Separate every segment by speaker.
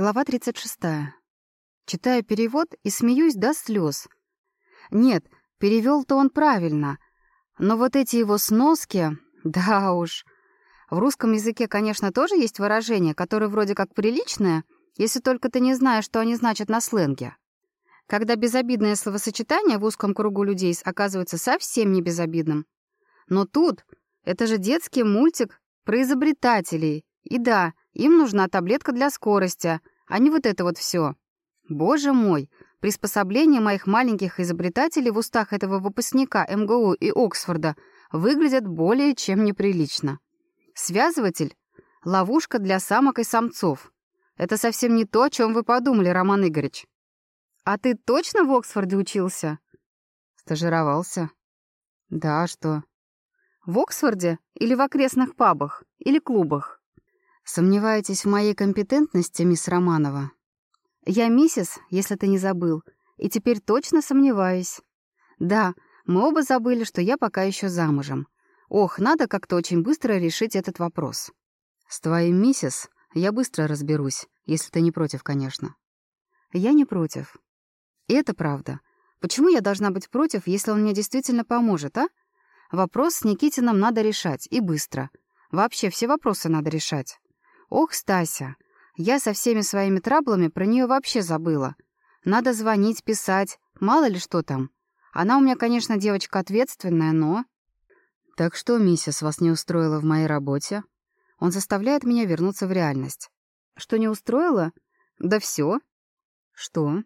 Speaker 1: Глава 36. Читаю перевод и смеюсь до слез. Нет, перевел то он правильно. Но вот эти его сноски... Да уж. В русском языке, конечно, тоже есть выражения, которые вроде как приличные, если только ты не знаешь, что они значат на сленге. Когда безобидное словосочетание в узком кругу людей оказывается совсем не безобидным. Но тут это же детский мультик про изобретателей. И да, им нужна таблетка для скорости, а не вот это вот все. Боже мой, приспособления моих маленьких изобретателей в устах этого выпускника МГУ и Оксфорда выглядят более чем неприлично. Связыватель — ловушка для самок и самцов. Это совсем не то, о чем вы подумали, Роман Игоревич. А ты точно в Оксфорде учился? Стажировался. Да, что? В Оксфорде или в окрестных пабах? Или клубах? Сомневаетесь в моей компетентности, мисс Романова? Я миссис, если ты не забыл, и теперь точно сомневаюсь. Да, мы оба забыли, что я пока еще замужем. Ох, надо как-то очень быстро решить этот вопрос. С твоим миссис я быстро разберусь, если ты не против, конечно. Я не против. И это правда. Почему я должна быть против, если он мне действительно поможет, а? Вопрос с Никитином надо решать, и быстро. Вообще все вопросы надо решать. Ох, Стася, я со всеми своими траблами про нее вообще забыла. Надо звонить, писать, мало ли что там. Она у меня, конечно, девочка ответственная, но... Так что, миссис, вас не устроила в моей работе? Он заставляет меня вернуться в реальность. Что не устроило? Да все. Что?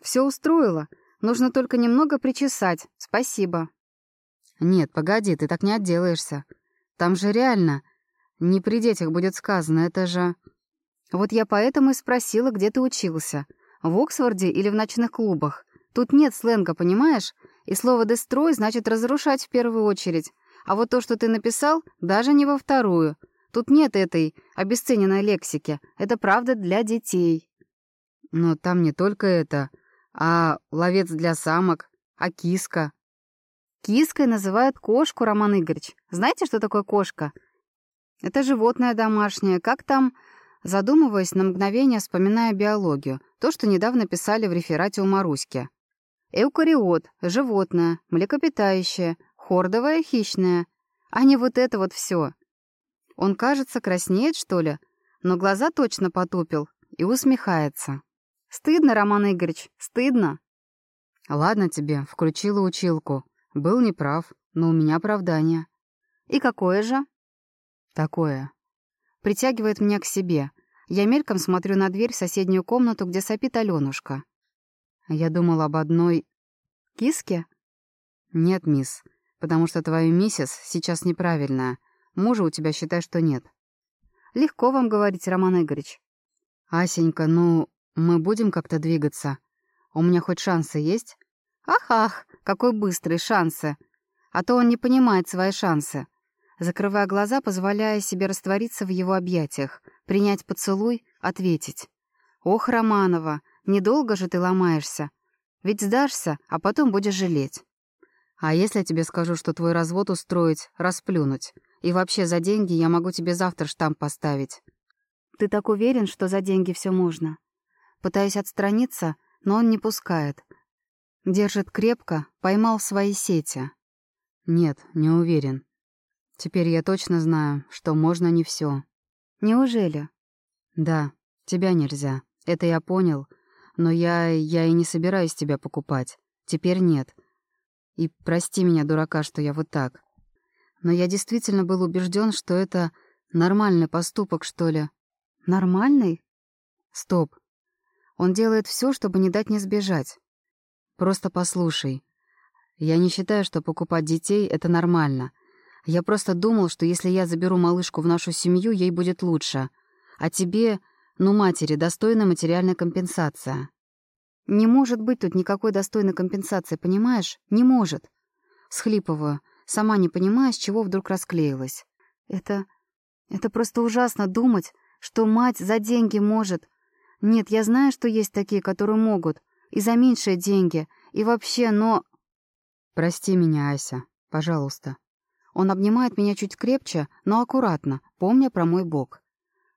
Speaker 1: Все устроило. Нужно только немного причесать. Спасибо. Нет, погоди, ты так не отделаешься. Там же реально не при детях будет сказано, это же... Вот я поэтому и спросила, где ты учился. В Оксфорде или в ночных клубах. Тут нет сленга, понимаешь? И слово «дестрой» значит «разрушать» в первую очередь. А вот то, что ты написал, даже не во вторую. Тут нет этой обесцененной лексики. Это правда для детей. Но там не только это, а ловец для самок, а киска. Киской называют кошку, Роман Игоревич. Знаете, что такое кошка? Это животное домашнее. Как там? Задумываясь на мгновение, вспоминая биологию. То, что недавно писали в реферате у Маруськи. Эукариот — животное, млекопитающее, хордовое — хищное. А не вот это вот все. Он, кажется, краснеет, что ли? Но глаза точно потупил и усмехается. Стыдно, Роман Игоревич, стыдно. Ладно тебе, включила училку. Был неправ, но у меня оправдание. И какое же? Такое. Притягивает меня к себе. Я мельком смотрю на дверь в соседнюю комнату, где сопит Алёнушка. Я думал об одной... Киске? Нет, мисс, потому что твоя миссис сейчас неправильная. Мужа у тебя считай, что нет. Легко вам говорить, Роман Игоревич. Асенька, ну, мы будем как-то двигаться. У меня хоть шансы есть? Ах-ах, какой быстрый шансы. А то он не понимает свои шансы закрывая глаза, позволяя себе раствориться в его объятиях, принять поцелуй, ответить. «Ох, Романова, недолго же ты ломаешься. Ведь сдашься, а потом будешь жалеть. А если я тебе скажу, что твой развод устроить, расплюнуть? И вообще за деньги я могу тебе завтра штамп поставить». «Ты так уверен, что за деньги все можно?» Пытаюсь отстраниться, но он не пускает. Держит крепко, поймал в свои сети. «Нет, не уверен. Теперь я точно знаю, что можно не все. Неужели? Да, тебя нельзя. Это я понял. Но я... я и не собираюсь тебя покупать. Теперь нет. И прости меня, дурака, что я вот так. Но я действительно был убежден, что это нормальный поступок, что ли. Нормальный? Стоп. Он делает все, чтобы не дать мне сбежать. Просто послушай. Я не считаю, что покупать детей — это нормально — я просто думал, что если я заберу малышку в нашу семью, ей будет лучше. А тебе, ну, матери, достойна материальная компенсация. Не может быть тут никакой достойной компенсации, понимаешь? Не может. Схлипываю, сама не понимая, с чего вдруг расклеилась. Это... это просто ужасно думать, что мать за деньги может. Нет, я знаю, что есть такие, которые могут. И за меньшие деньги. И вообще, но... Прости меня, Ася, пожалуйста. Он обнимает меня чуть крепче, но аккуратно, помня про мой бок.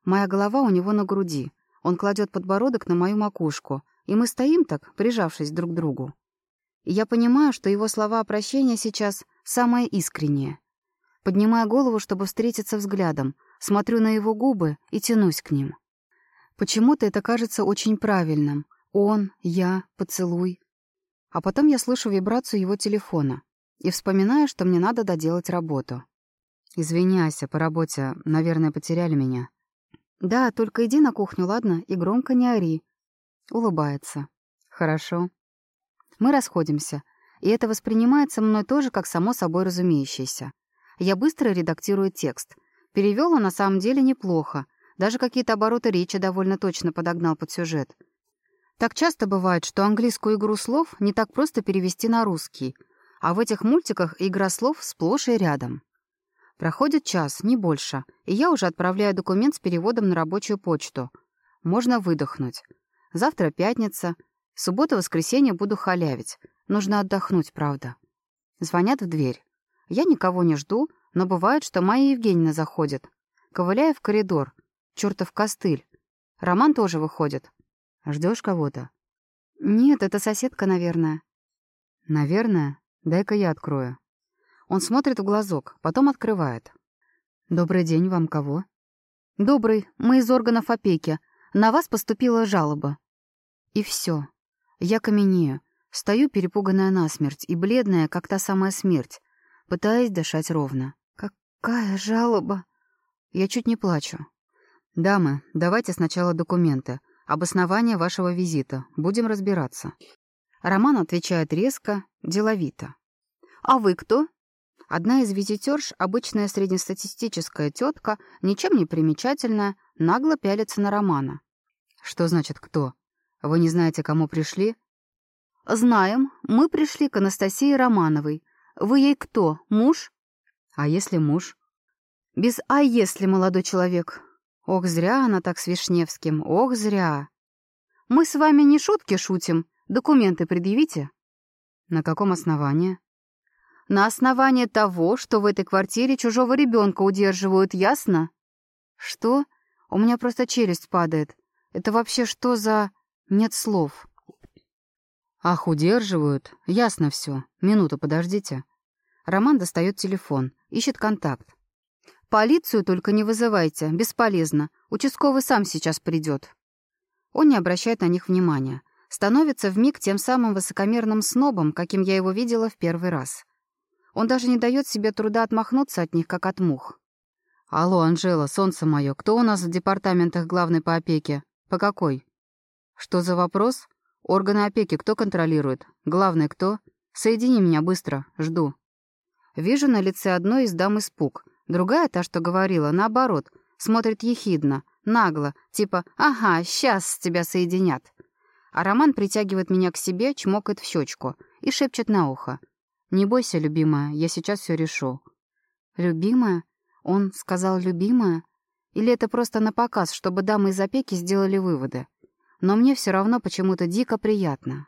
Speaker 1: Моя голова у него на груди. Он кладет подбородок на мою макушку, и мы стоим так, прижавшись друг к другу. Я понимаю, что его слова о прощении сейчас самое искреннее. Поднимаю голову, чтобы встретиться взглядом, смотрю на его губы и тянусь к ним. Почему-то это кажется очень правильным. Он, я, поцелуй. А потом я слышу вибрацию его телефона и вспоминаю, что мне надо доделать работу. «Извиняйся, по работе, наверное, потеряли меня». «Да, только иди на кухню, ладно, и громко не ори». Улыбается. «Хорошо». Мы расходимся, и это воспринимается мной тоже как само собой разумеющееся. Я быстро редактирую текст. Перевел он на самом деле неплохо, даже какие-то обороты речи довольно точно подогнал под сюжет. Так часто бывает, что английскую игру слов не так просто перевести на русский, а в этих мультиках игра слов сплошь и рядом. Проходит час, не больше, и я уже отправляю документ с переводом на рабочую почту. Можно выдохнуть. Завтра пятница. Суббота-воскресенье буду халявить. Нужно отдохнуть, правда. Звонят в дверь. Я никого не жду, но бывает, что Майя Евгеньевна заходит. Ковыляю в коридор. Чёртов костыль. Роман тоже выходит. Ждешь кого-то? Нет, это соседка, наверное. Наверное? Дай-ка я открою. Он смотрит в глазок, потом открывает. «Добрый день, вам кого?» «Добрый, мы из органов опеки. На вас поступила жалоба». И все. Я каменею, стою перепуганная насмерть и бледная, как та самая смерть, пытаясь дышать ровно. «Какая жалоба?» Я чуть не плачу. «Дамы, давайте сначала документы. Обоснование вашего визита. Будем разбираться». Роман отвечает резко, деловито. «А вы кто?» Одна из визитерш, обычная среднестатистическая тетка, ничем не примечательная, нагло пялится на Романа. «Что значит кто? Вы не знаете, кому пришли?» «Знаем. Мы пришли к Анастасии Романовой. Вы ей кто, муж?» «А если муж?» «Без «а если, молодой человек». «Ох, зря она так с Вишневским, ох, зря». «Мы с вами не шутки шутим. Документы предъявите». «На каком основании?» На основании того, что в этой квартире чужого ребенка удерживают, ясно? Что? У меня просто челюсть падает. Это вообще что за... Нет слов. Ах, удерживают. Ясно все. Минуту, подождите. Роман достает телефон, ищет контакт. Полицию только не вызывайте, бесполезно. Участковый сам сейчас придет. Он не обращает на них внимания. Становится вмиг тем самым высокомерным снобом, каким я его видела в первый раз. Он даже не дает себе труда отмахнуться от них, как от мух. «Алло, Анжела, солнце мое, кто у нас в департаментах главный по опеке? По какой?» «Что за вопрос? Органы опеки кто контролирует? Главный кто? Соедини меня быстро, жду». Вижу на лице одной из дам испуг. Другая, та, что говорила, наоборот, смотрит ехидно, нагло, типа «Ага, сейчас тебя соединят». А Роман притягивает меня к себе, чмокает в щечку и шепчет на ухо. «Не бойся, любимая, я сейчас все решу». «Любимая? Он сказал «любимая»? Или это просто на показ, чтобы дамы из опеки сделали выводы? Но мне все равно почему-то дико приятно.